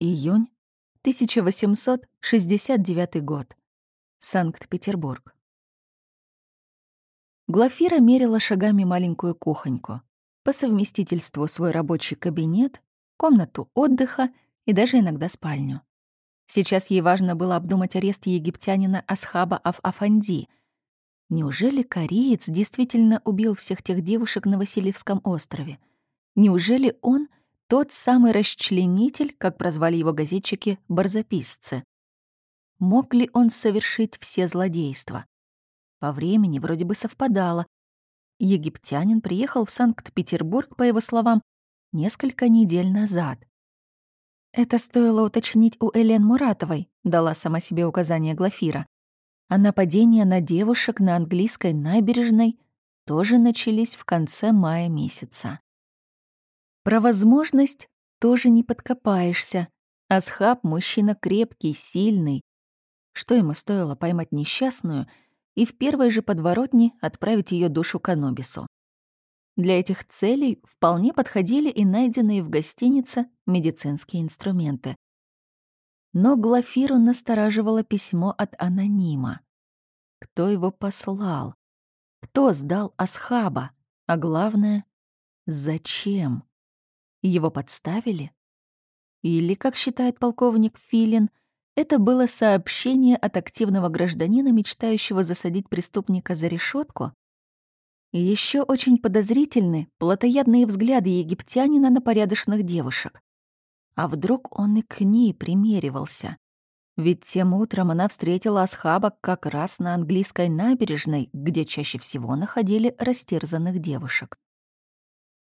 Июнь 1869 год. Санкт-Петербург. Глафира мерила шагами маленькую кухоньку, по совместительству свой рабочий кабинет, комнату отдыха и даже иногда спальню. Сейчас ей важно было обдумать арест египтянина Асхаба Аф-Афанди. Неужели кореец действительно убил всех тех девушек на Васильевском острове? Неужели он тот самый расчленитель, как прозвали его газетчики, барзаписцы? Мог ли он совершить все злодейства? По времени вроде бы совпадало. Египтянин приехал в Санкт-Петербург, по его словам, несколько недель назад. Это стоило уточнить у Элен Муратовой, дала сама себе указание Глафира. А нападения на девушек на английской набережной тоже начались в конце мая месяца. Про возможность тоже не подкопаешься. Асхаб — мужчина крепкий, сильный. Что ему стоило поймать несчастную и в первой же подворотне отправить ее душу к Анубису? Для этих целей вполне подходили и найденные в гостинице медицинские инструменты. Но Глафиру настораживало письмо от анонима. Кто его послал? Кто сдал Асхаба? А главное, зачем? Его подставили? Или, как считает полковник Филин, это было сообщение от активного гражданина, мечтающего засадить преступника за решетку? Еще очень подозрительны плотоядные взгляды египтянина на порядочных девушек. А вдруг он и к ней примеривался? Ведь тем утром она встретила Асхаба как раз на английской набережной, где чаще всего находили растерзанных девушек.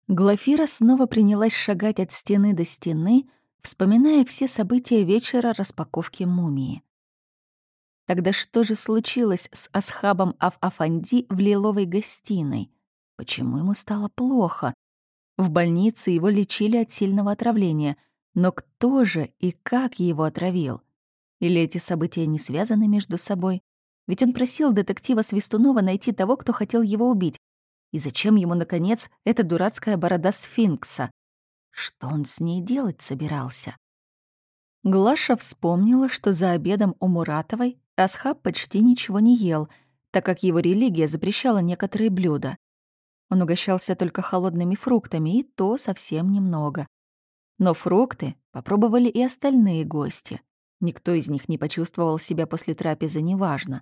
Глафира снова принялась шагать от стены до стены, вспоминая все события вечера распаковки мумии. Тогда что же случилось с Асхабом Аф-Афанди в лиловой гостиной? Почему ему стало плохо? В больнице его лечили от сильного отравления, но кто же и как его отравил? Или эти события не связаны между собой? Ведь он просил детектива Свистунова найти того, кто хотел его убить. И зачем ему, наконец, эта дурацкая борода сфинкса? Что он с ней делать собирался? Глаша вспомнила, что за обедом у Муратовой Асхаб почти ничего не ел, так как его религия запрещала некоторые блюда. Он угощался только холодными фруктами, и то совсем немного. Но фрукты попробовали и остальные гости. Никто из них не почувствовал себя после трапезы неважно.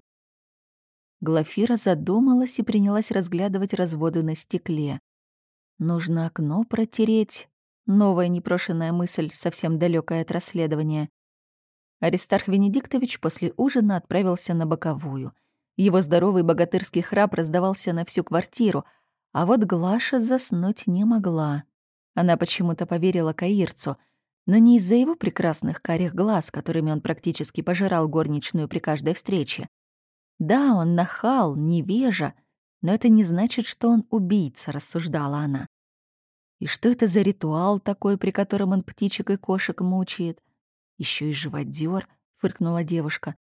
Глафира задумалась и принялась разглядывать разводы на стекле. Нужно окно протереть. Новая непрошенная мысль, совсем далекая от расследования. Аристарх Венедиктович после ужина отправился на боковую. Его здоровый богатырский храп раздавался на всю квартиру, а вот Глаша заснуть не могла. Она почему-то поверила Каирцу, но не из-за его прекрасных карих глаз, которыми он практически пожирал горничную при каждой встрече. Да, он нахал, невежа, но это не значит, что он убийца, рассуждала она. И что это за ритуал такой, при котором он птичек и кошек мучает? Еще и живодер, фыркнула девушка.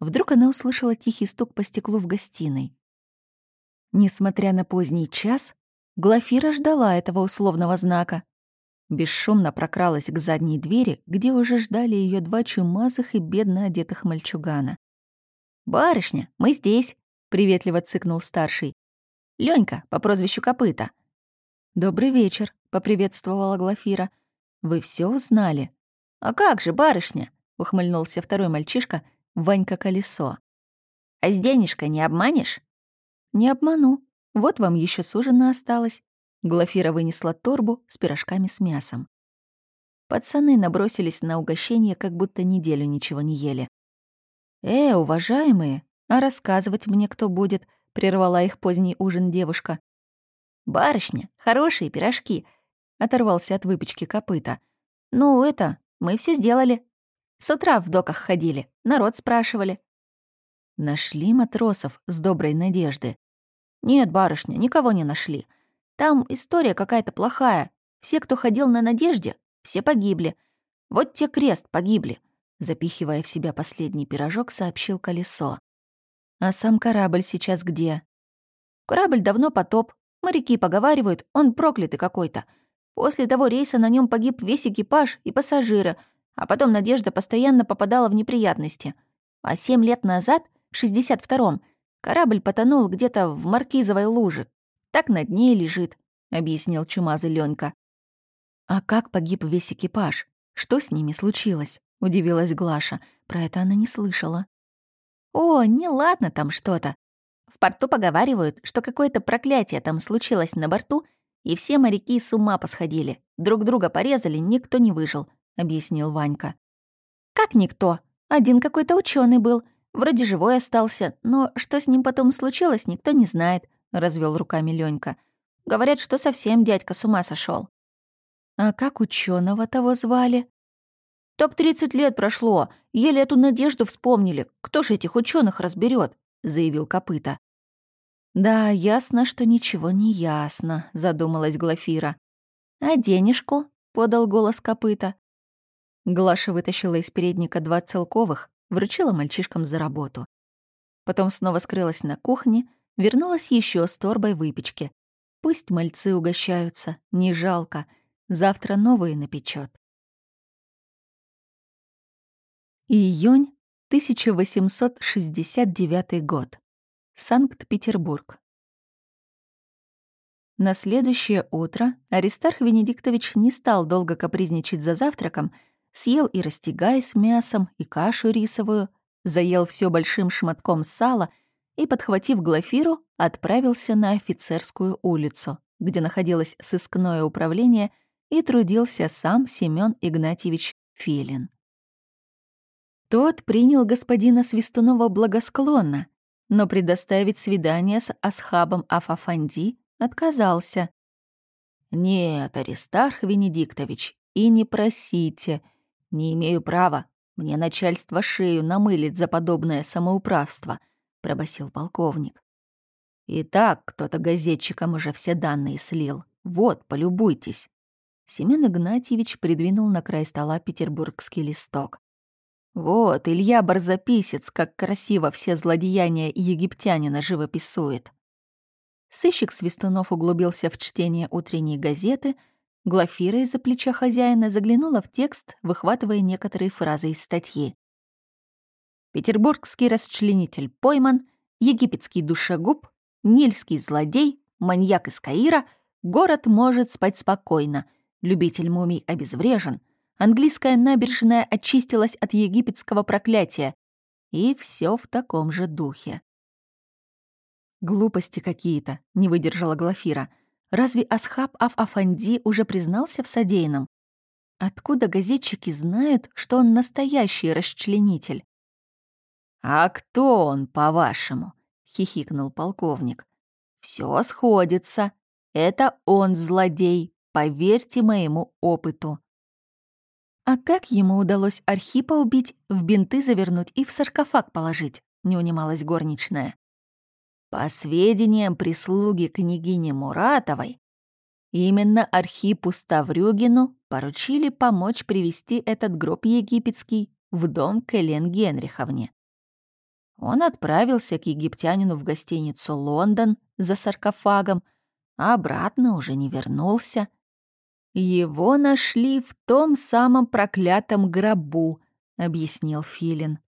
Вдруг она услышала тихий стук по стеклу в гостиной. Несмотря на поздний час, Глафира ждала этого условного знака. Бесшумно прокралась к задней двери, где уже ждали ее два чумазых и бедно одетых мальчугана. «Барышня, мы здесь!» — приветливо цыкнул старший. Ленька по прозвищу Копыта». «Добрый вечер», — поприветствовала Глафира. «Вы все узнали?» «А как же, барышня?» — ухмыльнулся второй мальчишка, Ванька Колесо. «А с денежкой не обманешь?» «Не обману. Вот вам еще сужено осталось». Глафира вынесла торбу с пирожками с мясом. Пацаны набросились на угощение, как будто неделю ничего не ели. «Э, уважаемые, а рассказывать мне кто будет?» — прервала их поздний ужин девушка. «Барышня, хорошие пирожки», — оторвался от выпечки копыта. «Ну, это, мы все сделали. С утра в доках ходили, народ спрашивали. Нашли матросов с доброй надежды. Нет, барышня, никого не нашли. Там история какая-то плохая. Все, кто ходил на надежде, все погибли. Вот те крест погибли. Запихивая в себя последний пирожок, сообщил колесо. А сам корабль сейчас где? Корабль давно потоп. Моряки поговаривают, он проклятый какой-то. После того рейса на нем погиб весь экипаж и пассажиры, а потом Надежда постоянно попадала в неприятности. А семь лет назад, в 62-м, корабль потонул где-то в Маркизовой луже. Так на дне лежит, — объяснил чумазый Ленька. «А как погиб весь экипаж? Что с ними случилось?» — удивилась Глаша. Про это она не слышала. «О, неладно там что-то. В порту поговаривают, что какое-то проклятие там случилось на борту, и все моряки с ума посходили. Друг друга порезали, никто не выжил», — объяснил Ванька. «Как никто? Один какой-то ученый был. Вроде живой остался, но что с ним потом случилось, никто не знает», — развел руками Ленька. «Говорят, что совсем дядька с ума сошел. «А как ученого того звали?» «Так тридцать лет прошло, еле эту надежду вспомнили. Кто же этих ученых разберет? заявил Копыта. «Да, ясно, что ничего не ясно», — задумалась Глафира. «А денежку?» — подал голос Копыта. Глаша вытащила из передника два целковых, вручила мальчишкам за работу. Потом снова скрылась на кухне, вернулась еще с торбой выпечки. Пусть мальцы угощаются, не жалко. Завтра новые напечет. Июнь 1869 год. Санкт-Петербург. На следующее утро Аристарх Венедиктович не стал долго капризничать за завтраком, съел и растягай с мясом, и кашу рисовую, заел все большим шматком сала и, подхватив Глафиру, отправился на офицерскую улицу, где находилось сыскное управление и трудился сам Семён Игнатьевич Филин. Тот принял господина Свистунова благосклонно, но предоставить свидание с Асхабом Афафанди отказался. «Нет, Аристарх Венедиктович, и не просите. Не имею права. Мне начальство шею намылит за подобное самоуправство», — пробасил полковник. «И так кто-то газетчикам уже все данные слил. Вот, полюбуйтесь». Семен Игнатьевич придвинул на край стола петербургский листок. Вот, Илья Барзаписец, как красиво все злодеяния египтянина живописует. Сыщик Свистунов углубился в чтение утренней газеты, Глафира из-за плеча хозяина заглянула в текст, выхватывая некоторые фразы из статьи. Петербургский расчленитель пойман, египетский душегуб, нильский злодей, маньяк из Каира, город может спать спокойно, любитель мумий обезврежен — английская набережная очистилась от египетского проклятия. И все в таком же духе. «Глупости какие-то», — не выдержала Глафира. «Разве Асхаб Аф-Афанди уже признался в содеянном? Откуда газетчики знают, что он настоящий расчленитель?» «А кто он, по-вашему?» — хихикнул полковник. Все сходится. Это он злодей, поверьте моему опыту. А как ему удалось Архипа убить, в бинты завернуть и в саркофаг положить? Не унималась горничная. По сведениям прислуги княгини Муратовой, именно Архипу Ставрюгину поручили помочь привести этот гроб египетский в дом к Элен Генриховне. Он отправился к египтянину в гостиницу «Лондон» за саркофагом, а обратно уже не вернулся. «Его нашли в том самом проклятом гробу», — объяснил Филин.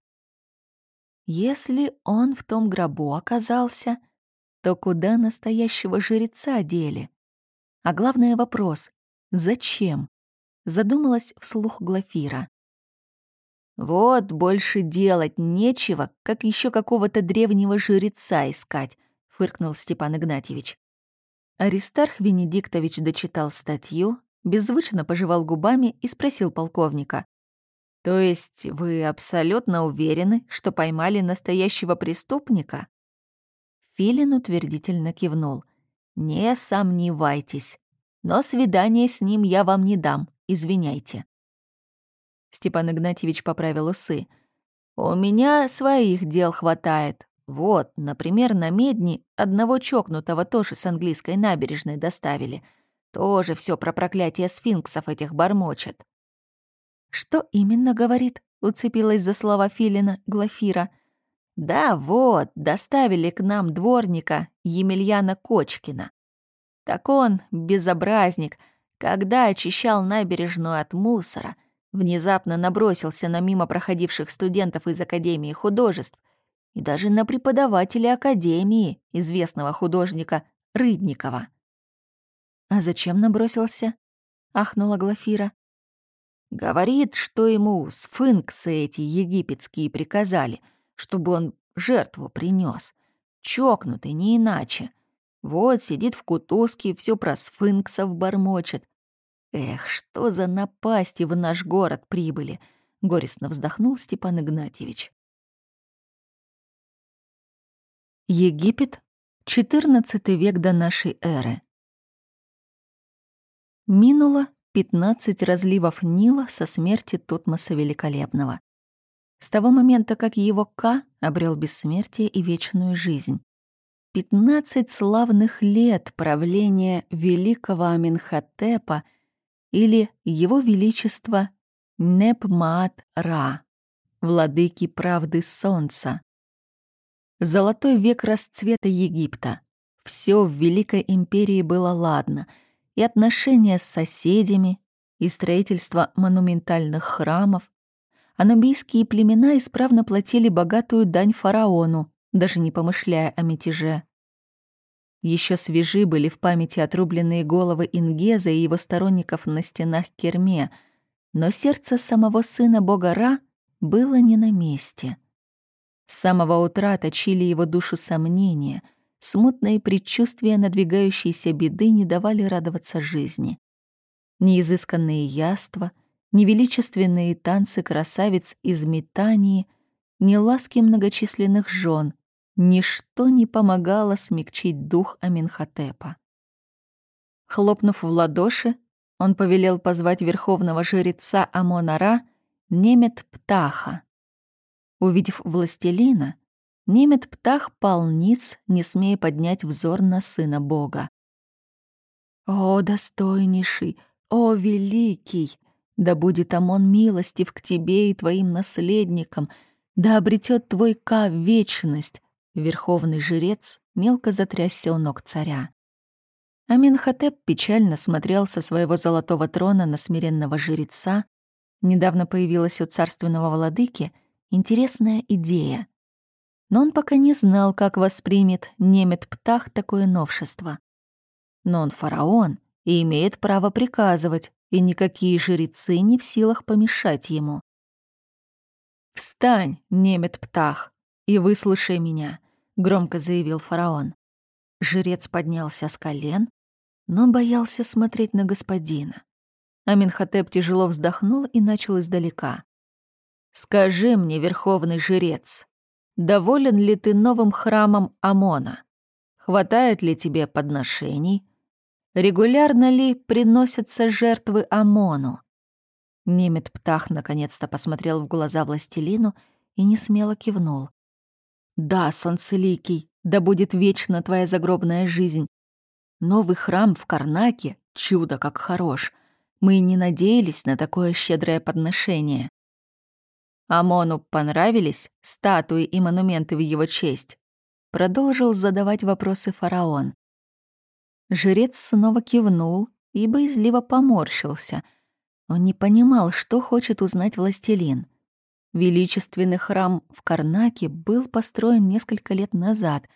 «Если он в том гробу оказался, то куда настоящего жреца дели? А главный вопрос — зачем?» — задумалась вслух Глафира. «Вот больше делать нечего, как еще какого-то древнего жреца искать», — фыркнул Степан Игнатьевич. Аристарх Венедиктович дочитал статью, беззвучно пожевал губами и спросил полковника. «То есть вы абсолютно уверены, что поймали настоящего преступника?» Филин утвердительно кивнул. «Не сомневайтесь. Но свидание с ним я вам не дам, извиняйте». Степан Игнатьевич поправил усы. «У меня своих дел хватает. Вот, например, на Медни одного чокнутого тоже с английской набережной доставили — тоже все про проклятие сфинксов этих бормочет. «Что именно говорит?» — уцепилась за слова Филина Глафира. «Да вот, доставили к нам дворника Емельяна Кочкина. Так он, безобразник, когда очищал набережную от мусора, внезапно набросился на мимо проходивших студентов из Академии художеств и даже на преподавателя Академии, известного художника Рыдникова. «А зачем набросился?» — ахнула Глафира. «Говорит, что ему сфинксы эти египетские приказали, чтобы он жертву принес. Чокнутый, не иначе. Вот сидит в кутузке, все про сфинксов бормочет. Эх, что за напасти в наш город прибыли!» — горестно вздохнул Степан Игнатьевич. Египет, XIV век до нашей эры. Минуло 15 разливов Нила со смерти Тутмоса Великолепного. С того момента, как его Ка обрел бессмертие и вечную жизнь. 15 славных лет правления великого Аминхотепа или его величества Непмаат-Ра, владыки правды солнца. Золотой век расцвета Египта. Все в Великой империи было ладно — и отношения с соседями, и строительство монументальных храмов. Анубийские племена исправно платили богатую дань фараону, даже не помышляя о мятеже. Еще свежи были в памяти отрубленные головы Ингеза и его сторонников на стенах Керме, но сердце самого сына бога Ра было не на месте. С самого утра точили его душу сомнения — Смутные предчувствия надвигающейся беды не давали радоваться жизни. Ни изысканные яства, ни величественные танцы красавиц из метании, ни ласки многочисленных жен, ничто не помогало смягчить дух Аминхотепа. Хлопнув в ладоши, он повелел позвать верховного жреца Амонара Немет Птаха. Увидев властелина, Немет птах пал ниц, не смея поднять взор на сына Бога. «О, достойнейший! О, великий! Да будет Амон милостив к тебе и твоим наследникам, да обретет твой Ка вечность!» Верховный жрец мелко затрясся у ног царя. Аминхотеп печально смотрел со своего золотого трона на смиренного жреца. Недавно появилась у царственного владыки интересная идея — но он пока не знал, как воспримет немет Птах такое новшество. Но он фараон и имеет право приказывать, и никакие жрецы не в силах помешать ему. «Встань, немет Птах, и выслушай меня», — громко заявил фараон. Жрец поднялся с колен, но боялся смотреть на господина. Аминхотеп тяжело вздохнул и начал издалека. «Скажи мне, верховный жрец, Доволен ли ты новым храмом Амона? Хватает ли тебе подношений? Регулярно ли приносятся жертвы Амону? Немет Птах наконец-то посмотрел в глаза властелину и несмело кивнул. «Да, солнцеликий, да будет вечна твоя загробная жизнь. Новый храм в Карнаке — чудо как хорош. Мы и не надеялись на такое щедрое подношение. Амону понравились статуи и монументы в его честь? Продолжил задавать вопросы фараон. Жрец снова кивнул и боязливо поморщился. Он не понимал, что хочет узнать властелин. Величественный храм в Карнаке был построен несколько лет назад.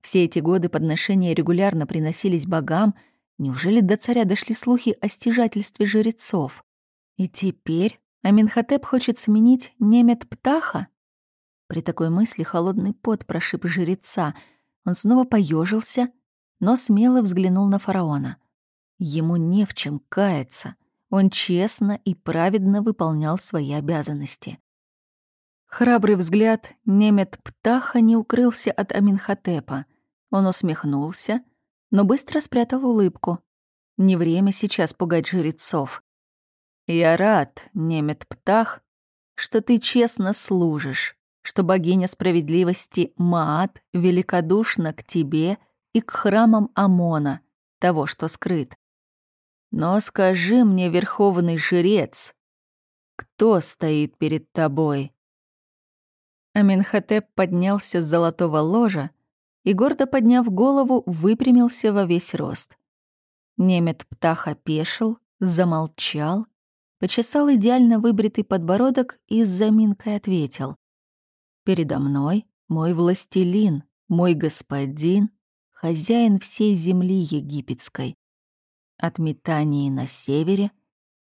Все эти годы подношения регулярно приносились богам. Неужели до царя дошли слухи о стяжательстве жрецов? И теперь Аминхотеп хочет сменить немет Птаха? При такой мысли холодный пот прошиб жреца. Он снова поежился, но смело взглянул на фараона. Ему не в чем каяться. Он честно и праведно выполнял свои обязанности. Храбрый взгляд немет Птаха не укрылся от Аминхотепа. Он усмехнулся, но быстро спрятал улыбку. Не время сейчас пугать жрецов. «Я рад, немет Птах, что ты честно служишь, что богиня справедливости Маат великодушна к тебе и к храмам Амона, того, что скрыт. Но скажи мне, верховный жрец, кто стоит перед тобой?» Аминхотеп поднялся с золотого ложа и, гордо подняв голову, выпрямился во весь рост. Немет Птах опешил, замолчал, почесал идеально выбритый подбородок и с заминкой ответил. «Передо мной мой властелин, мой господин, хозяин всей земли египетской. От Метании на севере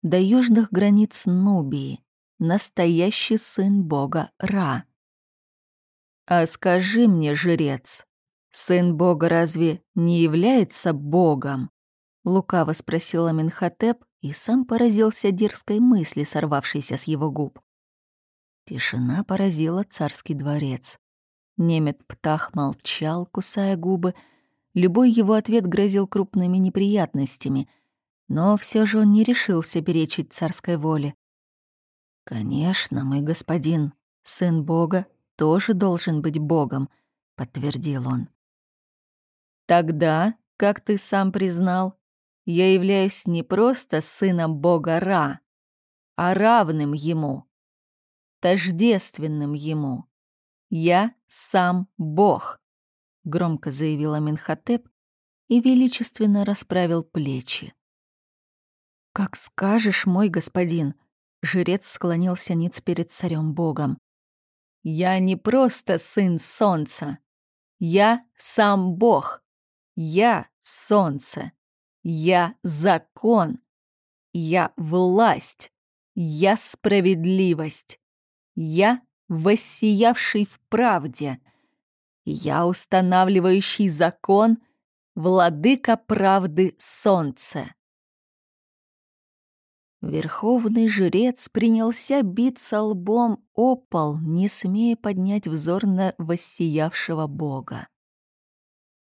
до южных границ Нубии, настоящий сын бога Ра. А скажи мне, жрец, сын бога разве не является богом? Лукаво спросил Аминхотеп и сам поразился дерзкой мысли, сорвавшейся с его губ. Тишина поразила царский дворец. Немет Птах молчал, кусая губы. Любой его ответ грозил крупными неприятностями, но все же он не решился перечить царской воле. «Конечно, мой господин, сын Бога тоже должен быть Богом», — подтвердил он. «Тогда, как ты сам признал, я являюсь не просто сыном Бога Ра, а равным ему, тождественным ему. Я сам Бог», — громко заявил Аминхотеп и величественно расправил плечи. «Как скажешь, мой господин», — жрец склонился ниц перед царем Богом. «Я не просто сын солнца. Я сам Бог. Я солнце. Я закон. Я власть. Я справедливость. Я воссиявший в правде. Я устанавливающий закон, владыка правды солнце. Верховный жрец принялся биться лбом о пол, не смея поднять взор на воссиявшего бога.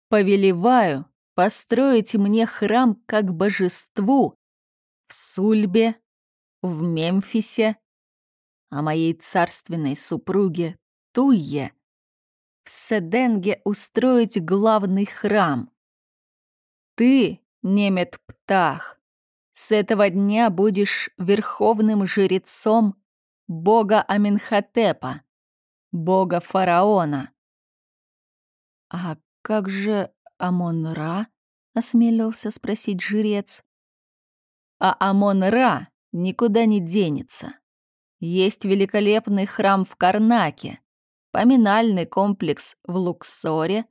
«Повелеваю построить мне храм как божеству в Сульбе, в Мемфисе, а моей царственной супруге Туйе в Седенге устроить главный храм. Ты, немет Птах, с этого дня будешь верховным жрецом бога Аминхотепа, бога фараона. А как же Амон-Ра? Осмелился спросить жрец. А Амон-Ра никуда не денется. Есть великолепный храм в Карнаке, поминальный комплекс в Луксоре,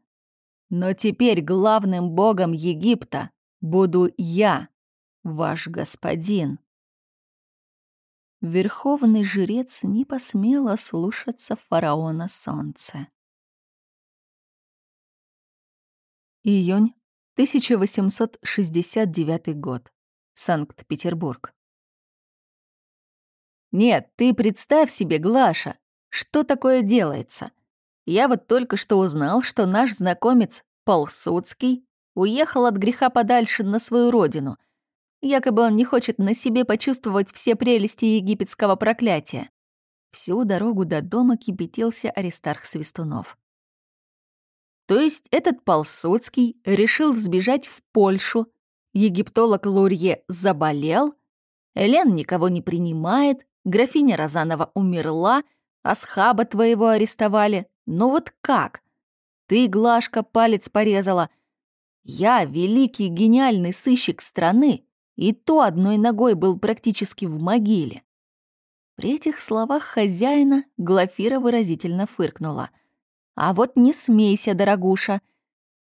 но теперь главным богом Египта буду я, ваш господин». Верховный жрец не посмел ослушаться фараона солнца. Июнь 1869 год. Санкт-Петербург. «Нет, ты представь себе, Глаша, что такое делается. Я вот только что узнал, что наш знакомец Полсудский уехал от греха подальше на свою родину — Якобы он не хочет на себе почувствовать все прелести египетского проклятия. Всю дорогу до дома кипятился Аристарх Свистунов. То есть этот Полсудский решил сбежать в Польшу, египтолог Лурье заболел, Элен никого не принимает, графиня Розанова умерла, а схаба твоего арестовали. Ну вот как? Ты, Глашка, палец порезала. Я, великий гениальный сыщик страны, и то одной ногой был практически в могиле. При этих словах хозяина Глафира выразительно фыркнула. «А вот не смейся, дорогуша.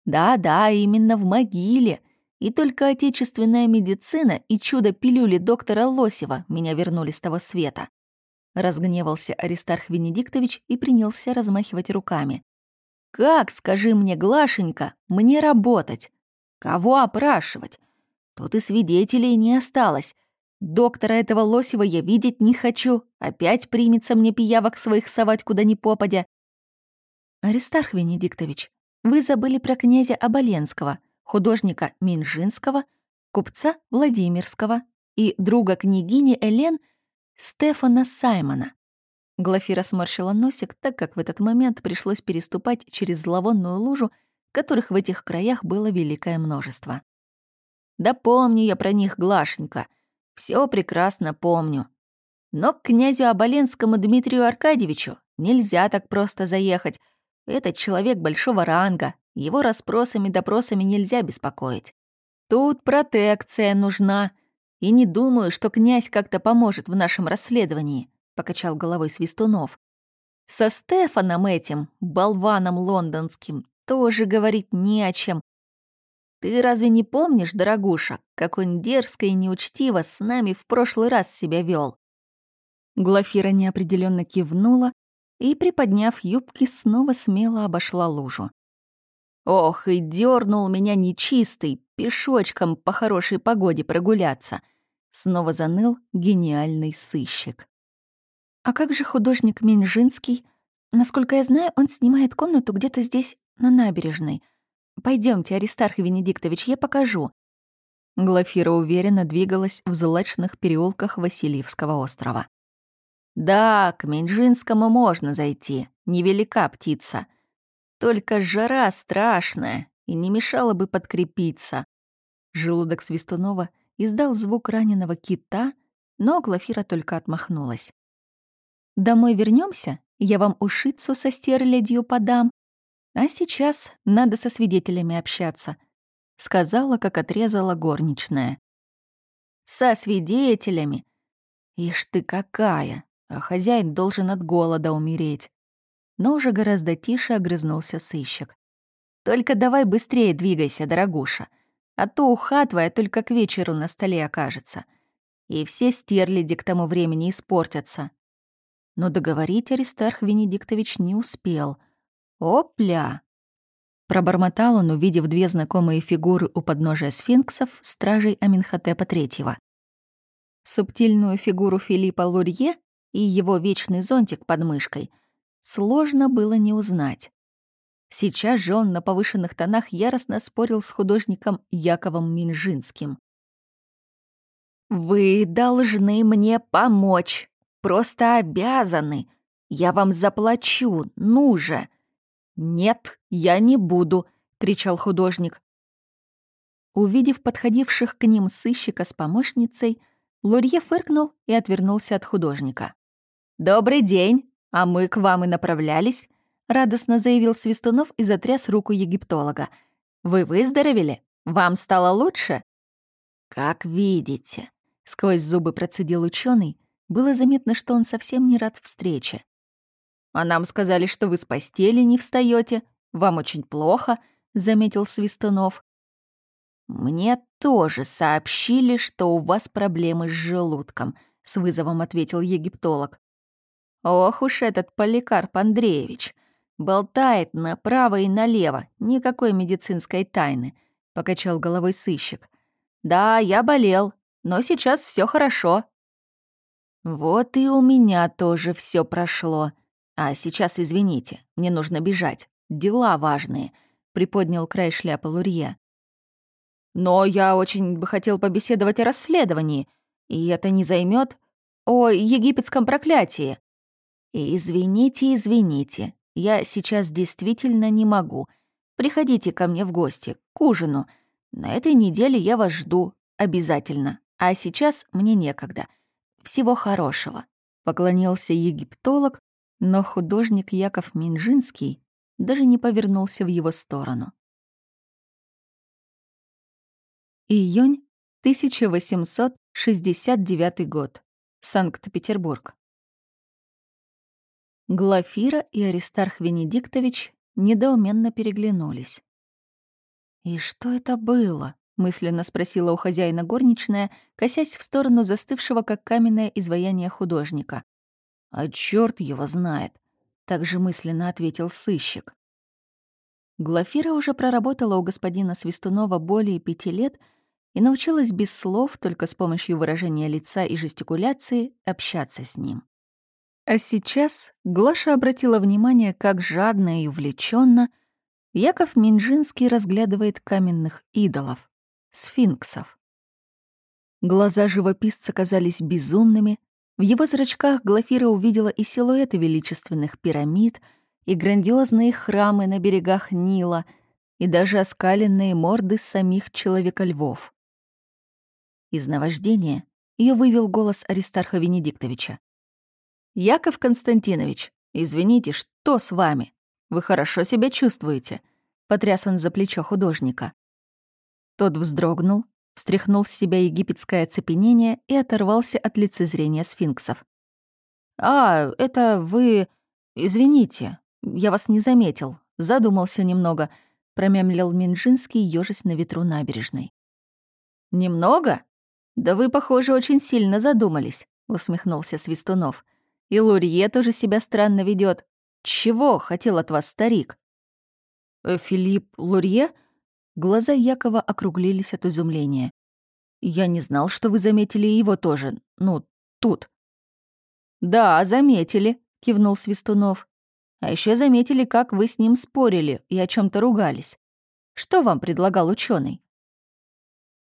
Да-да, именно в могиле. И только отечественная медицина и чудо пилюли доктора Лосева меня вернули с того света». Разгневался Аристарх Венедиктович и принялся размахивать руками. «Как, скажи мне, Глашенька, мне работать? Кого опрашивать? Тут и свидетелей не осталось. Доктора этого Лосева я видеть не хочу. Опять примется мне пиявок своих совать куда ни попадя. Аристарх Венедиктович, вы забыли про князя Оболенского, художника Минжинского, купца Владимирского и друга княгини Элен Стефана Саймона. Глафира сморщила носик, так как в этот момент пришлось переступать через зловонную лужу, которых в этих краях было великое множество. Да помню я про них, Глашенька. Все прекрасно помню. Но к князю Оболенскому Дмитрию Аркадьевичу нельзя так просто заехать. Этот человек большого ранга, его расспросами-допросами нельзя беспокоить. Тут протекция нужна. И не думаю, что князь как-то поможет в нашем расследовании», — покачал головой Свистунов. «Со Стефаном этим, болваном лондонским, тоже говорить не о чем. Ты разве не помнишь, дорогуша, как он дерзко и неучтиво с нами в прошлый раз себя вел? Глафира неопределенно кивнула и, приподняв юбки, снова смело обошла лужу. Ох, и дернул меня нечистый, пешочком по хорошей погоде прогуляться. Снова заныл гениальный сыщик. А как же художник Минжинский? Насколько я знаю, он снимает комнату где-то здесь, на набережной. Пойдемте, Аристарх Венедиктович, я покажу». Глафира уверенно двигалась в злачных переулках Васильевского острова. «Да, к Минжинскому можно зайти, невелика птица. Только жара страшная, и не мешало бы подкрепиться». Желудок Свистунова издал звук раненого кита, но Глафира только отмахнулась. «Домой вернемся, я вам ушицу со стерлядью подам, а сейчас надо со свидетелями общаться, сказала, как отрезала горничная. Со свидетелями? Ишь ты какая! А хозяин должен от голода умереть. Но уже гораздо тише огрызнулся сыщик. Только давай быстрее двигайся, дорогуша, а то уха твоя только к вечеру на столе окажется. И все стерляди к тому времени испортятся. Но договорить Аристарх Венедиктович не успел — «Опля!» Пробормотал он, увидев две знакомые фигуры у подножия сфинксов, стражей Аминхотепа III. Субтильную фигуру Филиппа Лурье и его вечный зонтик под мышкой сложно было не узнать. Сейчас же он на повышенных тонах яростно спорил с художником Яковом Минжинским. «Вы должны мне помочь, просто обязаны. Я вам заплачу, ну же!» «Нет, я не буду!» — кричал художник. Увидев подходивших к ним сыщика с помощницей, Лурье фыркнул и отвернулся от художника. «Добрый день! А мы к вам и направлялись!» — радостно заявил Свистунов и затряс руку египтолога. «Вы выздоровели? Вам стало лучше?» «Как видите», — сквозь зубы процедил ученый, было заметно, что он совсем не рад встрече. «А нам сказали, что вы с постели не встаете. Вам очень плохо», — заметил Свистунов. «Мне тоже сообщили, что у вас проблемы с желудком», — с вызовом ответил египтолог. «Ох уж этот Поликарп Андреевич! Болтает направо и налево, никакой медицинской тайны», — покачал головой сыщик. «Да, я болел, но сейчас все хорошо». «Вот и у меня тоже все прошло», «А сейчас извините, мне нужно бежать. Дела важные», — приподнял край шляпы Лурье. «Но я очень бы хотел побеседовать о расследовании, и это не займет о египетском проклятии». «Извините, извините, я сейчас действительно не могу. Приходите ко мне в гости, к ужину. На этой неделе я вас жду, обязательно. А сейчас мне некогда. Всего хорошего», — поклонился египтолог, но художник Яков Минжинский даже не повернулся в его сторону. Июнь 1869 год. Санкт-Петербург. Глафира и Аристарх Венедиктович недоуменно переглянулись. «И что это было?» — мысленно спросила у хозяина горничная, косясь в сторону застывшего, как каменное изваяние художника. «А черт его знает», — также мысленно ответил сыщик. Глафира уже проработала у господина Свистунова более пяти лет и научилась без слов, только с помощью выражения лица и жестикуляции, общаться с ним. А сейчас Глаша обратила внимание, как жадно и увлеченно Яков Минжинский разглядывает каменных идолов, сфинксов. Глаза живописца казались безумными, в его зрачках Глафира увидела и силуэты величественных пирамид, и грандиозные храмы на берегах Нила, и даже оскаленные морды самих человека-львов. Из наваждения ее вывел голос Аристарха Венедиктовича. «Яков Константинович, извините, что с вами? Вы хорошо себя чувствуете?» — потряс он за плечо художника. Тот вздрогнул, встряхнул с себя египетское оцепенение и оторвался от лицезрения сфинксов. «А, это вы... Извините, я вас не заметил, задумался немного», — промямлил Минжинский, ёжись на ветру набережной. «Немного? Да вы, похоже, очень сильно задумались», — усмехнулся Свистунов. «И Лурье тоже себя странно ведет. Чего хотел от вас старик?» «Э, «Филипп Лурье?» Глаза Якова округлились от изумления. «Я не знал, что вы заметили его тоже. Ну, тут». «Да, заметили», — кивнул Свистунов. «А еще заметили, как вы с ним спорили и о чем то ругались. Что вам предлагал ученый?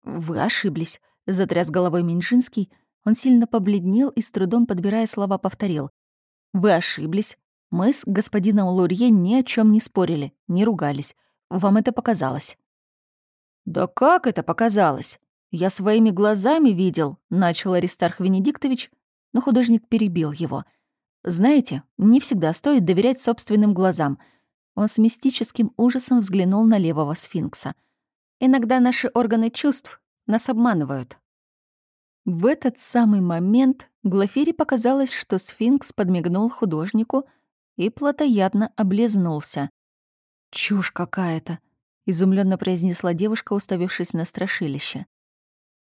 «Вы ошиблись», — затряс головой Минжинский. Он сильно побледнел и, с трудом подбирая слова, повторил. «Вы ошиблись. Мы с господином Лурье ни о чем не спорили, не ругались. Вам это показалось». «Да как это показалось? Я своими глазами видел», — начал Аристарх Венедиктович, но художник перебил его. «Знаете, не всегда стоит доверять собственным глазам». Он с мистическим ужасом взглянул на левого сфинкса. «Иногда наши органы чувств нас обманывают». В этот самый момент Глафире показалось, что сфинкс подмигнул художнику и плотоядно облизнулся. «Чушь какая-то!» изумленно произнесла девушка, уставившись на страшилище.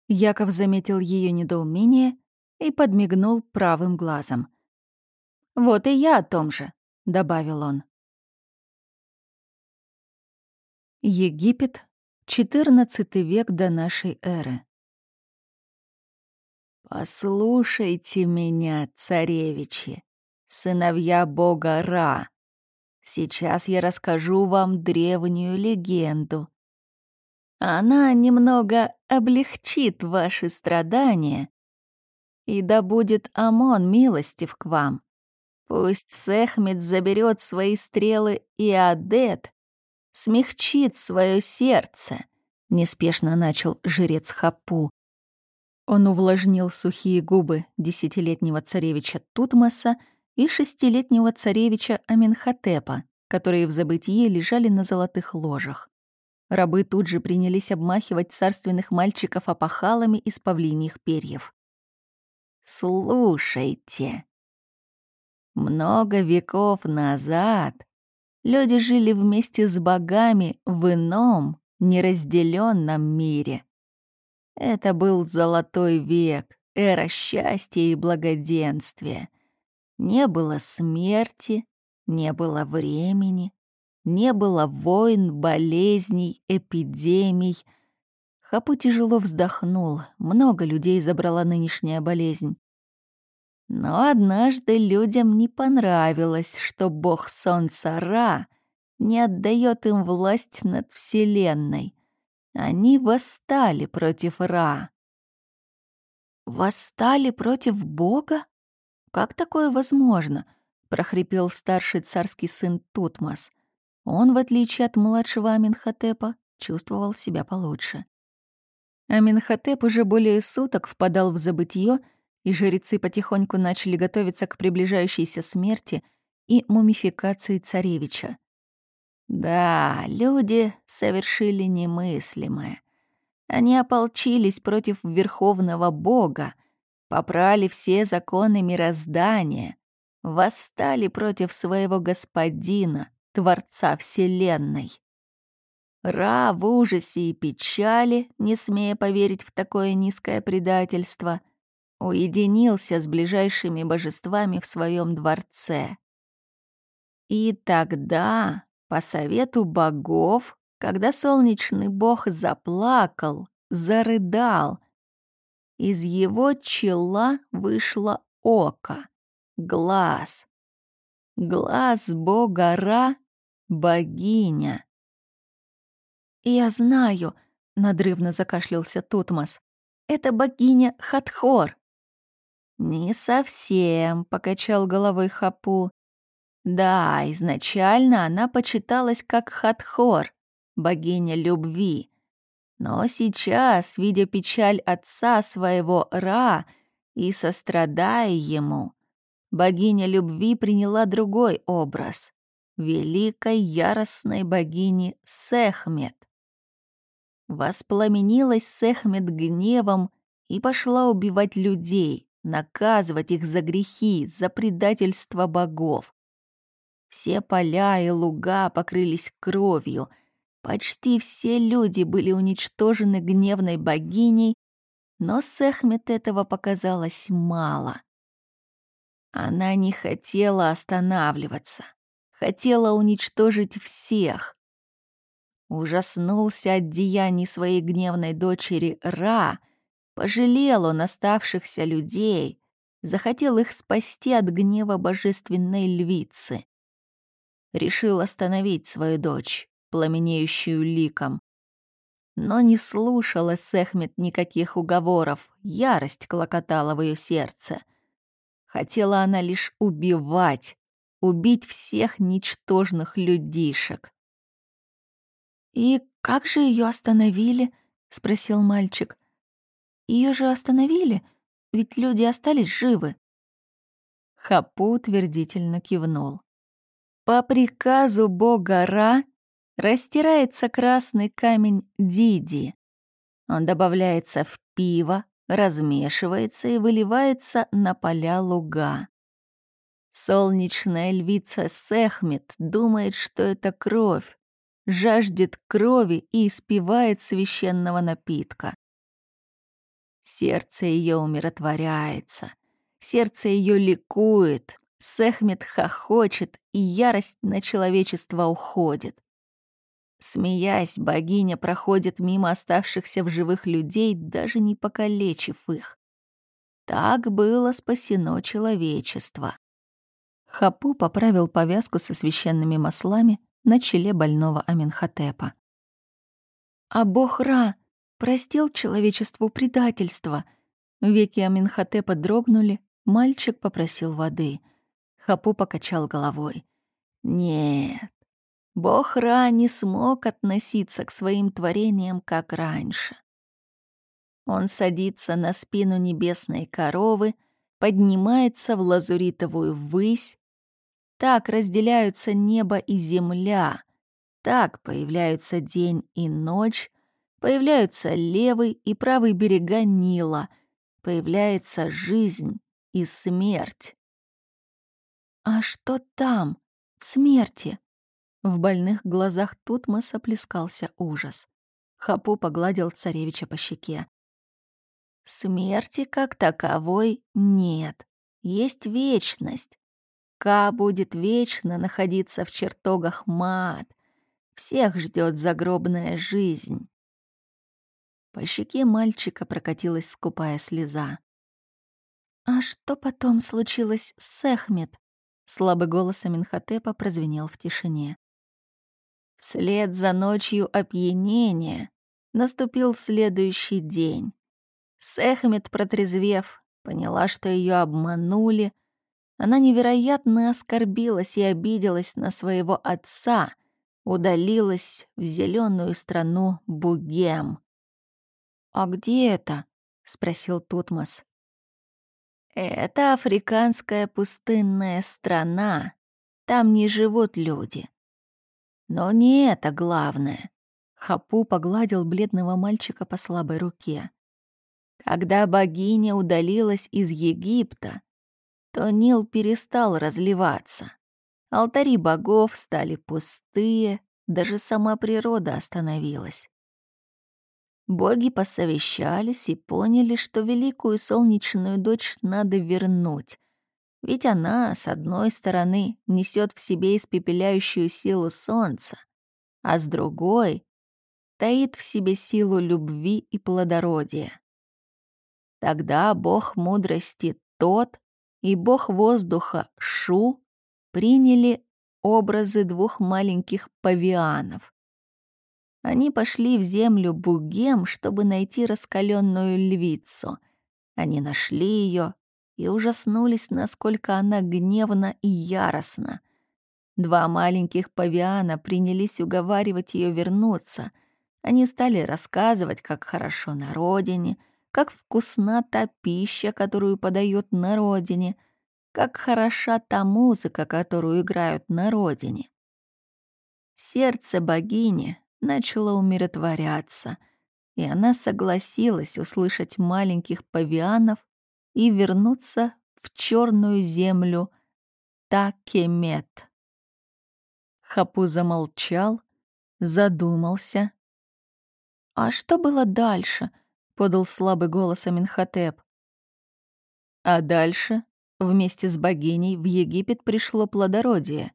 Яков заметил ее недоумение и подмигнул правым глазом. «Вот и я о том же», — добавил он. Египет, XIV век до нашей эры. «Послушайте меня, царевичи, сыновья бога Ра», Сейчас я расскажу вам древнюю легенду. Она немного облегчит ваши страдания, и да будет Амон милостив к вам. Пусть Сехмет заберет свои стрелы и Адет смягчит свое сердце, неспешно начал жрец Хапу. Он увлажнил сухие губы десятилетнего царевича Тутмоса и шестилетнего царевича Аменхотепа, которые в забытии лежали на золотых ложах. Рабы тут же принялись обмахивать царственных мальчиков опахалами из павлиньих перьев. «Слушайте, много веков назад люди жили вместе с богами в ином, неразделенном мире. Это был золотой век, эра счастья и благоденствия. Не было смерти, не было времени, не было войн, болезней, эпидемий. Хапу тяжело вздохнул. Много людей забрала нынешняя болезнь. Но однажды людям не понравилось, что бог солнца Ра не отдает им власть над Вселенной. Они восстали против Ра. «Восстали против бога?» Как такое возможно? прохрипел старший царский сын Тутмос. Он, в отличие от младшего Аминхотепа, чувствовал себя получше. Аминхотеп уже более суток впадал в забытье, и жрецы потихоньку начали готовиться к приближающейся смерти и мумификации царевича. Да, люди совершили немыслимое. Они ополчились против верховного бога, попрали все законы мироздания, восстали против своего господина, Творца Вселенной. Ра в ужасе и печали, не смея поверить в такое низкое предательство, уединился с ближайшими божествами в своем дворце. И тогда, по совету богов, когда солнечный бог заплакал, зарыдал — из его чела вышло око, глаз. Глаз бога Ра — богиня. «Я знаю», — надрывно закашлялся Тутмос. «Это богиня Хатхор». «Не совсем», — покачал головой Хапу. «Да, изначально она почиталась как Хатхор, богиня любви. Но сейчас, видя печаль отца своего Ра и сострадая ему, богиня любви приняла другой образ — великой яростной богини Сехмет. воспламенилась Сехмет гневом и пошла убивать людей, наказывать их за грехи, за предательство богов. Все поля и луга покрылись кровью. Почти все люди были уничтожены гневной богиней, но Сехмет этого показалось мало. Она не хотела останавливаться, хотела уничтожить всех. Ужаснулся от деяний своей гневной дочери Ра, пожалел он оставшихся людей, захотел их спасти от гнева божественной львицы. Решил остановить свою дочь, пламенеющую ликом. Но не слушала Сехмет никаких уговоров, ярость клокотала в ее сердце. Хотела она лишь убивать, убить всех ничтожных людишек. «И как же ее остановили?» — спросил мальчик. Ее же остановили, ведь люди остались живы. Хапу утвердительно кивнул. По приказу бога Ра растирается красный камень Диди. Он добавляется в пиво, размешивается и выливается на поля луга. Солнечная львица Сехмет думает, что это кровь, жаждет крови и испивает священного напитка. Сердце ее умиротворяется, сердце ее ликует, Сехмет хохочет, и ярость на человечество уходит. Смеясь, богиня проходит мимо оставшихся в живых людей, даже не покалечив их. Так было спасено человечество. Хапу поправил повязку со священными маслами на челе больного Аминхотепа. «А бог Ра простил человечеству предательство!» Веки Аминхотепа дрогнули, мальчик попросил воды. Хапу покачал головой. «Нет, бог Ра не смог относиться к своим творениям, как раньше. Он садится на спину небесной коровы, поднимается в лазуритовую высь, так разделяются небо и земля. Так появляются день и ночь, появляются левый и правый берега Нила, появляется жизнь и смерть. А что там, в смерти? В больных глазах Тутмоса плескался ужас. Хапу погладил царевича по щеке. Смерти как таковой нет. Есть вечность. Ка будет вечно находиться в чертогах мат. Всех ждет загробная жизнь. По щеке мальчика прокатилась скупая слеза. «А что потом случилось с Эхмед?» Слабый голос Аминхотепа прозвенел в тишине. Вслед за ночью опьянения наступил следующий день. Сехмет, протрезвев, поняла, что ее обманули — она невероятно оскорбилась и обиделась на своего отца, удалилась в зеленую страну Бугем. «А где это?» — спросил Тутмос. «Это африканская пустынная страна. Там не живут люди. Но не это главное». Хапу погладил бледного мальчика по слабой руке. Когда богиня удалилась из Египта, то Нил перестал разливаться. Алтари богов стали пустые, даже сама природа остановилась. Боги посовещались и поняли, что великую солнечную дочь надо вернуть, ведь она, с одной стороны, несет в себе испепеляющую силу солнца, а с другой — таит в себе силу любви и плодородия. Тогда бог мудрости тот, и бог воздуха Шу приняли образы двух маленьких павианов. Они пошли в землю Бугем, чтобы найти раскаленную львицу. Они нашли ее и ужаснулись, насколько она гневна и яростна. Два маленьких павиана принялись уговаривать ее вернуться. Они стали рассказывать, как хорошо на родине — как вкусна та пища, которую подают на родине, как хороша та музыка, которую играют на родине. Сердце богини начало умиротворяться, и она согласилась услышать маленьких павианов и вернуться в черную землю Такемет. Хапу замолчал, задумался. «А что было дальше?» — подал слабый голос Аминхотеп. А дальше вместе с богиней в Египет пришло плодородие.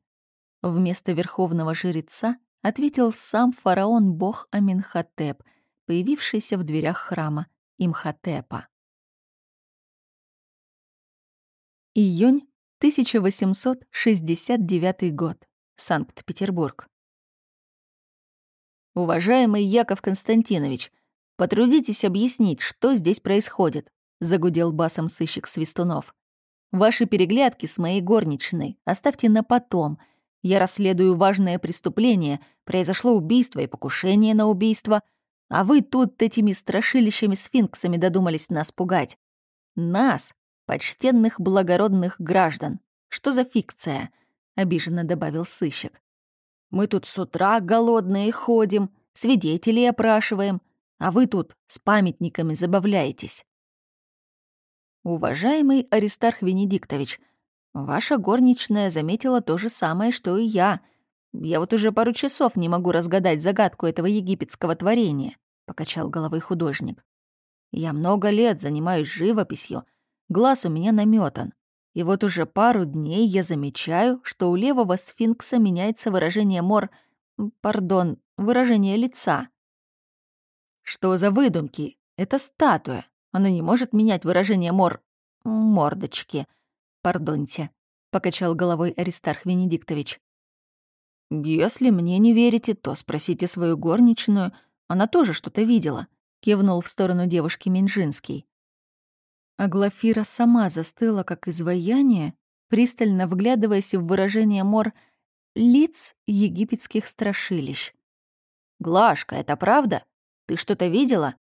Вместо верховного жреца ответил сам фараон-бог Аминхотеп, появившийся в дверях храма Имхотепа. Июнь 1869 год. Санкт-Петербург. «Уважаемый Яков Константинович, потрудитесь объяснить, что здесь происходит», — загудел басом сыщик Свистунов. «Ваши переглядки с моей горничной оставьте на потом. Я расследую важное преступление, произошло убийство и покушение на убийство, а вы тут этими страшилищами-сфинксами додумались нас пугать. Нас, почтенных благородных граждан. Что за фикция?» — обиженно добавил сыщик. «Мы тут с утра голодные ходим, свидетелей опрашиваем, а вы тут с памятниками забавляетесь». «Уважаемый Аристарх Венедиктович, ваша горничная заметила то же самое, что и я. Я вот уже пару часов не могу разгадать загадку этого египетского творения», — покачал головой художник. «Я много лет занимаюсь живописью, Глаз у меня наметан. И вот уже пару дней я замечаю, что у левого сфинкса меняется выражение мор... Пардон, выражение лица. Что за выдумки? Это статуя. Она не может менять выражение мор... мордочки. Пардоньте, — покачал головой Аристарх Венедиктович. «Если мне не верите, то спросите свою горничную. Она тоже что-то видела», — кивнул в сторону девушки Минжинский. А Глафира сама застыла, как изваяние, пристально вглядываясь в выражение мор лиц египетских страшилищ. «Глашка, это правда? Ты что-то видела?»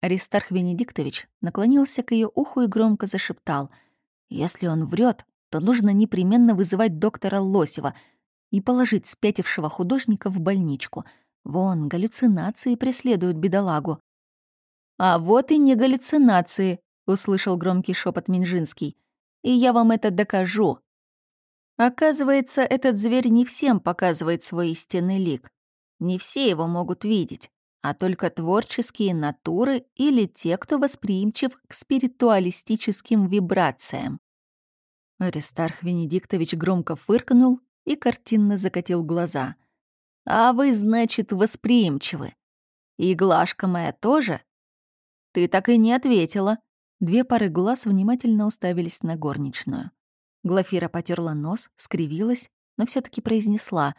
Аристарх Венедиктович наклонился к ее уху и громко зашептал. «Если он врет, то нужно непременно вызывать доктора Лосева и положить спятившего художника в больничку. Вон, галлюцинации преследуют бедолагу». «А вот и не галлюцинации», — услышал громкий шепот Минжинский. «И я вам это докажу». Оказывается, этот зверь не всем показывает свой истинный лик. Не все его могут видеть, а только творческие натуры или те, кто восприимчив к спиритуалистическим вибрациям. Аристарх Венедиктович громко фыркнул и картинно закатил глаза. «А вы, значит, восприимчивы. И Глашка моя тоже?» «Ты так и не ответила», Две пары глаз внимательно уставились на горничную. Глафира потерла нос, скривилась, но все таки произнесла.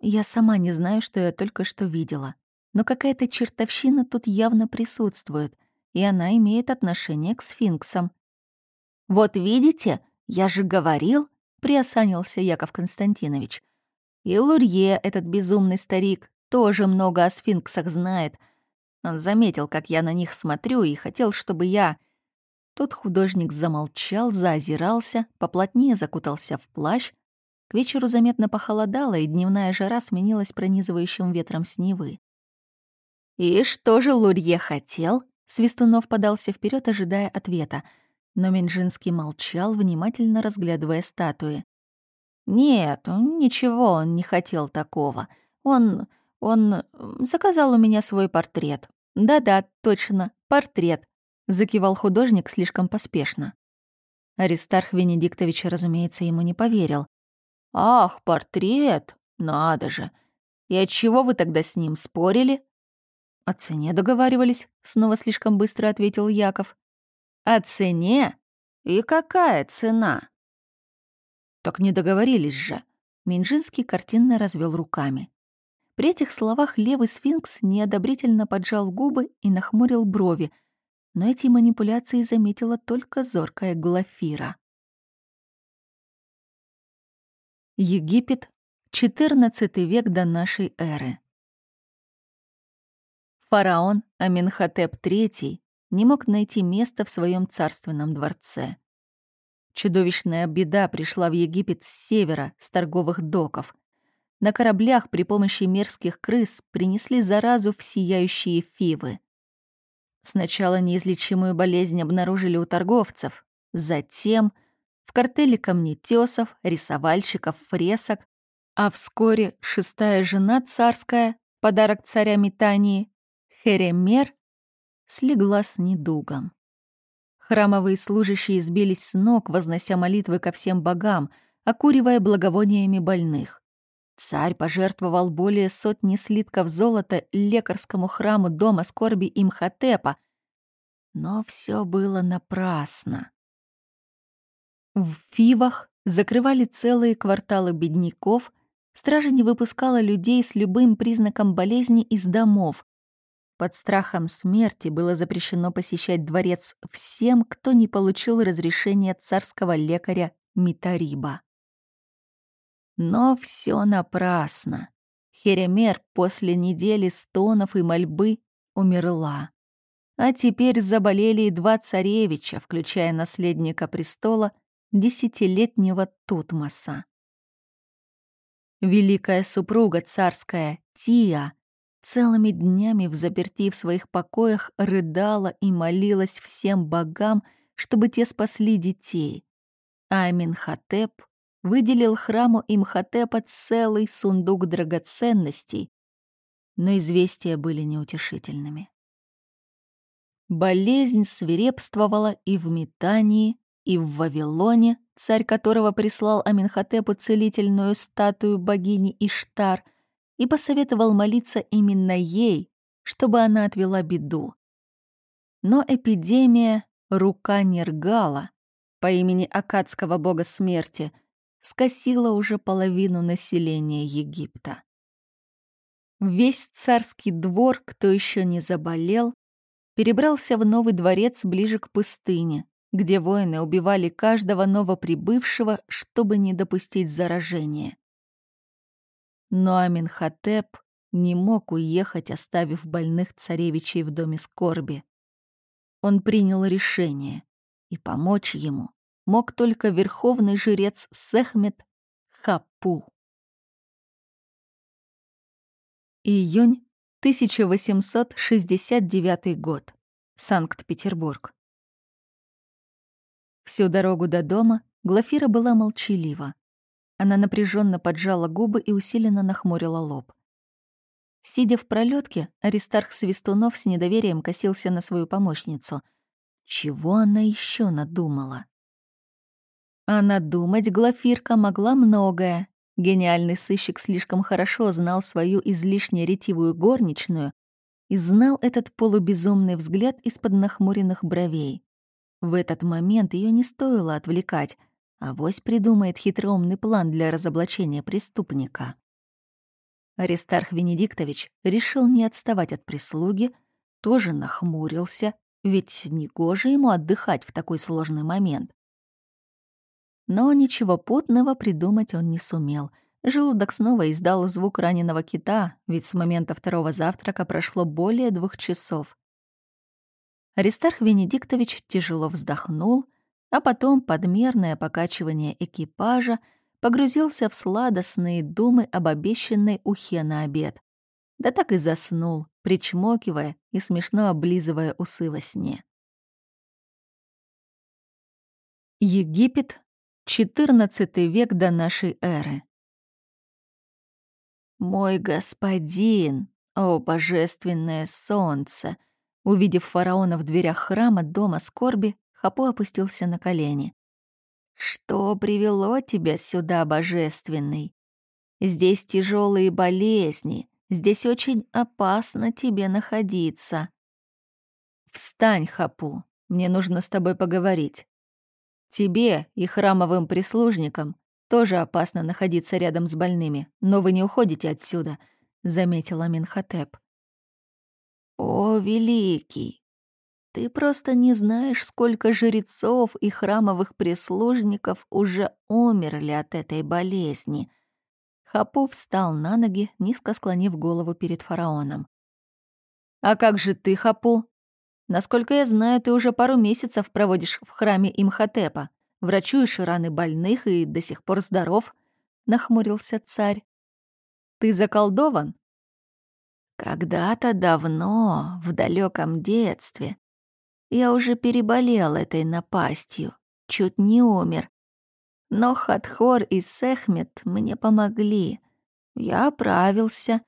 «Я сама не знаю, что я только что видела. Но какая-то чертовщина тут явно присутствует, и она имеет отношение к сфинксам». «Вот видите, я же говорил», — приосанился Яков Константинович. «И Лурье, этот безумный старик, тоже много о сфинксах знает. Он заметил, как я на них смотрю, и хотел, чтобы я...» Тот художник замолчал, заозирался, поплотнее закутался в плащ. К вечеру заметно похолодало, и дневная жара сменилась пронизывающим ветром с Невы. «И что же Лурье хотел?» Свистунов подался вперед, ожидая ответа. Но Минжинский молчал, внимательно разглядывая статуи. «Нет, ничего он не хотел такого. Он... он заказал у меня свой портрет. Да-да, точно, портрет закивал художник слишком поспешно. Аристарх Венедиктович, разумеется, ему не поверил. «Ах, портрет! Надо же! И от чего вы тогда с ним спорили?» «О цене договаривались», — снова слишком быстро ответил Яков. «О цене? И какая цена?» «Так не договорились же», — Минжинский картинно развел руками. При этих словах левый сфинкс неодобрительно поджал губы и нахмурил брови, но эти манипуляции заметила только зоркая Глафира. Египет, XIV век до нашей эры. Фараон Аминхотеп III не мог найти места в своем царственном дворце. Чудовищная беда пришла в Египет с севера, с торговых доков. на кораблях при помощи мерзких крыс принесли заразу в сияющие фивы. Сначала неизлечимую болезнь обнаружили у торговцев, затем в картеле камнетесов, рисовальщиков, фресок, а вскоре шестая жена царская, подарок царя Метании, Херемер, слегла с недугом. Храмовые служащие сбились с ног, вознося молитвы ко всем богам, окуривая благовониями больных. Царь пожертвовал более сотни слитков золота лекарскому храму дома скорби Имхотепа, но все было напрасно. В Фивах закрывали целые кварталы бедняков, стража не выпускала людей с любым признаком болезни из домов, под страхом смерти было запрещено посещать дворец всем, кто не получил разрешения царского лекаря Митариба. Но все напрасно. Херемер после недели стонов и мольбы умерла. А теперь заболели и два царевича, включая наследника престола, десятилетнего Тутмоса. Великая супруга царская, Тия, целыми днями в заперти в своих покоях рыдала и молилась всем богам, чтобы те спасли детей. А Аминхотеп выделил храму Имхотепа целый сундук драгоценностей, но известия были неутешительными. Болезнь свирепствовала и в Метании, и в Вавилоне, царь которого прислал Аминхотепу целительную статую богини Иштар — и посоветовал молиться именно ей, чтобы она отвела беду. Но эпидемия рука Нергала по имени Акадского бога смерти скосила уже половину населения Египта. Весь царский двор, кто еще не заболел, перебрался в новый дворец ближе к пустыне, где воины убивали каждого новоприбывшего, чтобы не допустить заражения. Но Аминхотеп не мог уехать, оставив больных царевичей в доме скорби. Он принял решение, и помочь ему мог только верховный жрец Сехмет Хапу. Июнь 1869 год. Санкт-Петербург. Всю дорогу до дома Глафира была молчалива. Она напряженно поджала губы и усиленно нахмурила лоб. Сидя в пролетке, Аристарх Свистунов с недоверием косился на свою помощницу. Чего она еще надумала? А надумать Глафирка могла многое. Гениальный сыщик слишком хорошо знал свою излишне ретивую горничную и знал этот полубезумный взгляд из-под нахмуренных бровей. В этот момент ее не стоило отвлекать — Авось придумает хитроумный план для разоблачения преступника. Аристарх Венедиктович решил не отставать от прислуги, тоже нахмурился, ведь негоже ему отдыхать в такой сложный момент. Но ничего путного придумать он не сумел. Желудок снова издал звук раненого кита, ведь с момента второго завтрака прошло более двух часов. Аристарх Венедиктович тяжело вздохнул — а потом подмерное покачивание экипажа погрузился в сладостные думы об обещанной ухе на обед. Да так и заснул, причмокивая и смешно облизывая усы во сне. Египет, XIV век до нашей эры. «Мой господин, о божественное солнце!» Увидев фараона в дверях храма дома скорби, Хапо опустился на колени. «Что привело тебя сюда, божественный? Здесь тяжелые болезни, здесь очень опасно тебе находиться». «Встань, Хапу, мне нужно с тобой поговорить. Тебе и храмовым прислужникам тоже опасно находиться рядом с больными, но вы не уходите отсюда», — заметила Минхотеп. «О, великий, ты просто не знаешь, сколько жрецов и храмовых прислужников уже умерли от этой болезни. Хапу встал на ноги, низко склонив голову перед фараоном. «А как же ты, Хапу? Насколько я знаю, ты уже пару месяцев проводишь в храме Имхотепа, врачуешь раны больных и до сих пор здоров», — нахмурился царь. Ты заколдован? Когда-то давно, в далеком детстве, я уже переболел этой напастью, чуть не умер. Но Хатхор и Сехмет мне помогли. Я оправился,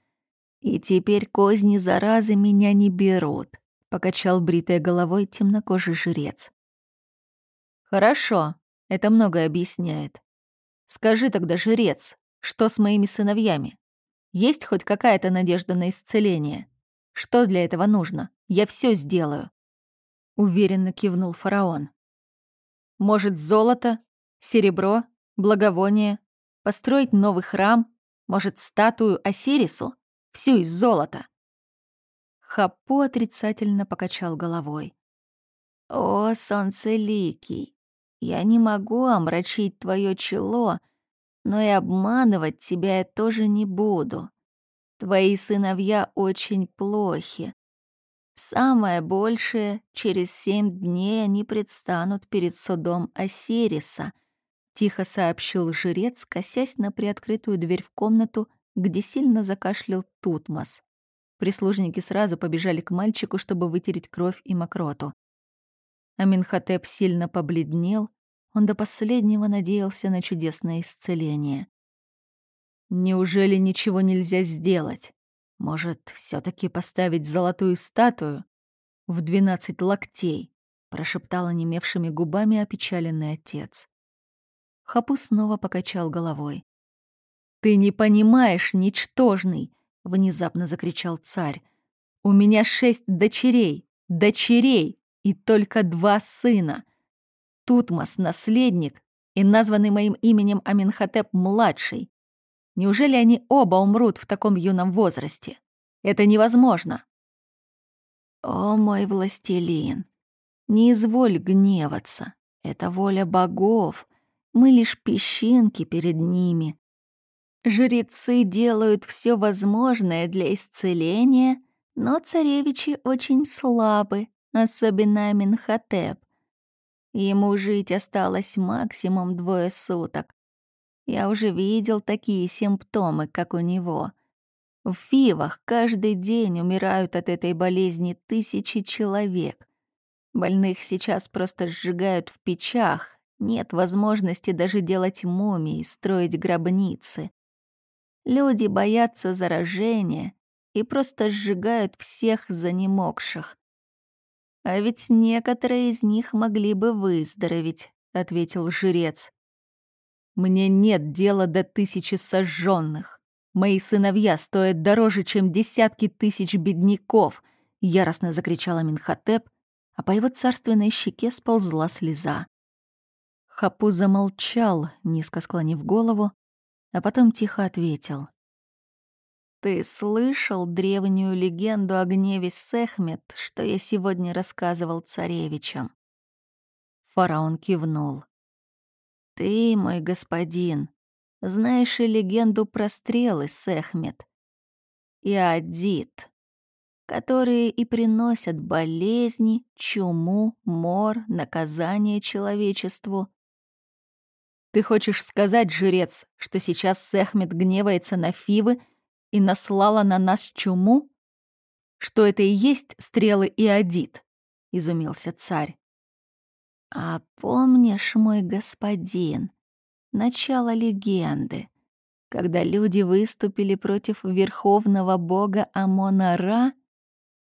и теперь козни заразы меня не берут, покачал бритой головой темнокожий жрец. Хорошо, это многое объясняет. Скажи тогда, жрец, что с моими сыновьями? Есть хоть какая-то надежда на исцеление? Что для этого нужно? Я все сделаю. Уверенно кивнул фараон. Может, золото, серебро, благовоние, построить новый храм, может, статую Осирису? Всю из золота. Хапу отрицательно покачал головой. «О, солнцеликий, я не могу омрачить твое чело, но и обманывать тебя я тоже не буду. Твои сыновья очень плохи. Самое большее, через семь дней они предстанут перед судом Осириса, тихо сообщил жрец, косясь на приоткрытую дверь в комнату, где сильно закашлял Тутмос. Прислужники сразу побежали к мальчику, чтобы вытереть кровь и мокроту. Аминхотеп сильно побледнел, он до последнего надеялся на чудесное исцеление. Неужели ничего нельзя сделать? Может, все таки поставить золотую статую в двенадцать локтей? прошептал онемевшими губами опечаленный отец. Хапу снова покачал головой. «Ты не понимаешь, ничтожный!» — внезапно закричал царь. «У меня шесть дочерей! Дочерей! и только два сына. Тутмос — наследник и названный моим именем Аминхотеп-младший. Неужели они оба умрут в таком юном возрасте? Это невозможно. О, мой властелин, не изволь гневаться. Это воля богов. Мы лишь песчинки перед ними. Жрецы делают все возможное для исцеления, но царевичи очень слабы особенно Аминхотеп. Ему жить осталось максимум двое суток. Я уже видел такие симптомы, как у него. В Фивах каждый день умирают от этой болезни тысячи человек. Больных сейчас просто сжигают в печах. Нет возможности даже делать мумии, строить гробницы. Люди боятся заражения и просто сжигают всех занемогших. «А ведь некоторые из них могли бы выздороветь», — ответил жрец. «Мне нет дела до тысячи сожженных. Мои сыновья стоят дороже, чем десятки тысяч бедняков», — яростно закричала Минхотеп, а по его царственной щеке сползла слеза. Хапу замолчал, низко склонив голову, а потом тихо ответил. Ты слышал древнюю легенду о гневе Сехмет, что я сегодня рассказывал царевичам?» Фараон кивнул. «Ты, мой господин, знаешь и легенду про стрелы Сехмет и Адит, которые и приносят болезни, чуму, мор, наказание человечеству. Ты хочешь сказать, жрец, что сейчас Сехмет гневается на Фивы и наслала на нас чуму? Что это и есть стрелы и адит? изумился царь. А помнишь, мой господин, начало легенды, когда люди выступили против верховного бога Амона-Ра,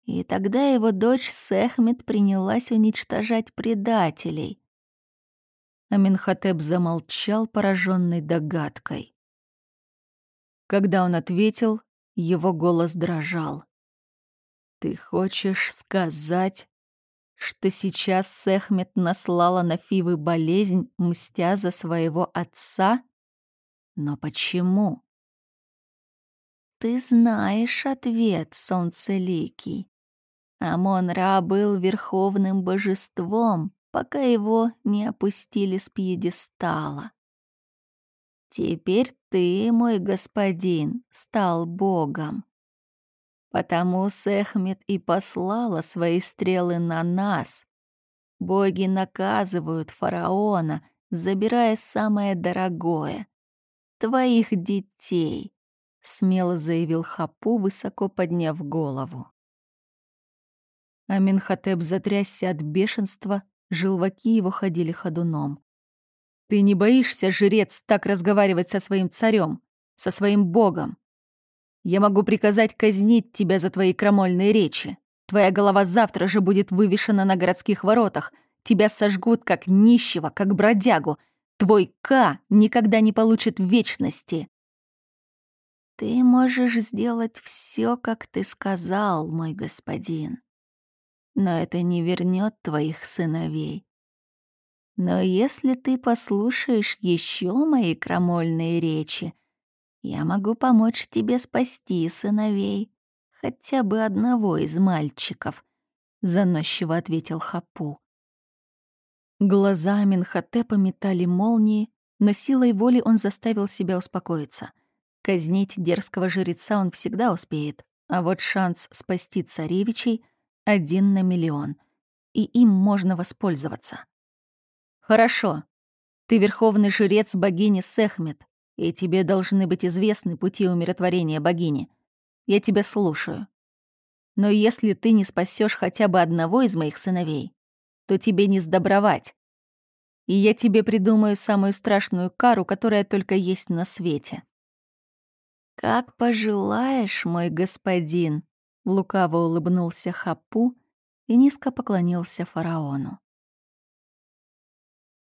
и тогда его дочь Сехмет принялась уничтожать предателей. Аминхотеп замолчал, пораженный догадкой. Когда он ответил, его голос дрожал. «Ты хочешь сказать, что сейчас Сехмет наслала на Фивы болезнь, мстя за своего отца? Но почему?» «Ты знаешь ответ, солнцеликий. Амон-Ра был верховным божеством, пока его не опустили с пьедестала. Теперь ты, мой господин, стал богом. Потому Сехмет и послала свои стрелы на нас. Боги наказывают фараона, забирая самое дорогое — твоих детей, смело заявил Хапу, высоко подняв голову. Аминхотеп затрясся от бешенства, желваки его ходили ходуном. «Ты не боишься, жрец, так разговаривать со своим царем, со своим богом? Я могу приказать казнить тебя за твои крамольные речи. Твоя голова завтра же будет вывешена на городских воротах. Тебя сожгут как нищего, как бродягу. Твой К никогда не получит вечности. Ты можешь сделать все, как ты сказал, мой господин. Но это не вернет твоих сыновей. Но если ты послушаешь еще мои крамольные речи, я могу помочь тебе спасти сыновей хотя бы одного из мальчиков», — заносчиво ответил Хапу. Глаза Аминхотепа метали молнии, но силой воли он заставил себя успокоиться. Казнить дерзкого жреца он всегда успеет, а вот шанс спасти царевичей один на миллион, и им можно воспользоваться. «Хорошо. Ты верховный жрец богини Сехмет, и тебе должны быть известны пути умиротворения богини. Я тебя слушаю. Но если ты не спасешь хотя бы одного из моих сыновей, то тебе не сдобровать. И я тебе придумаю самую страшную кару, которая только есть на свете». «Как пожелаешь, мой господин», — лукаво улыбнулся Хапу и низко поклонился фараону.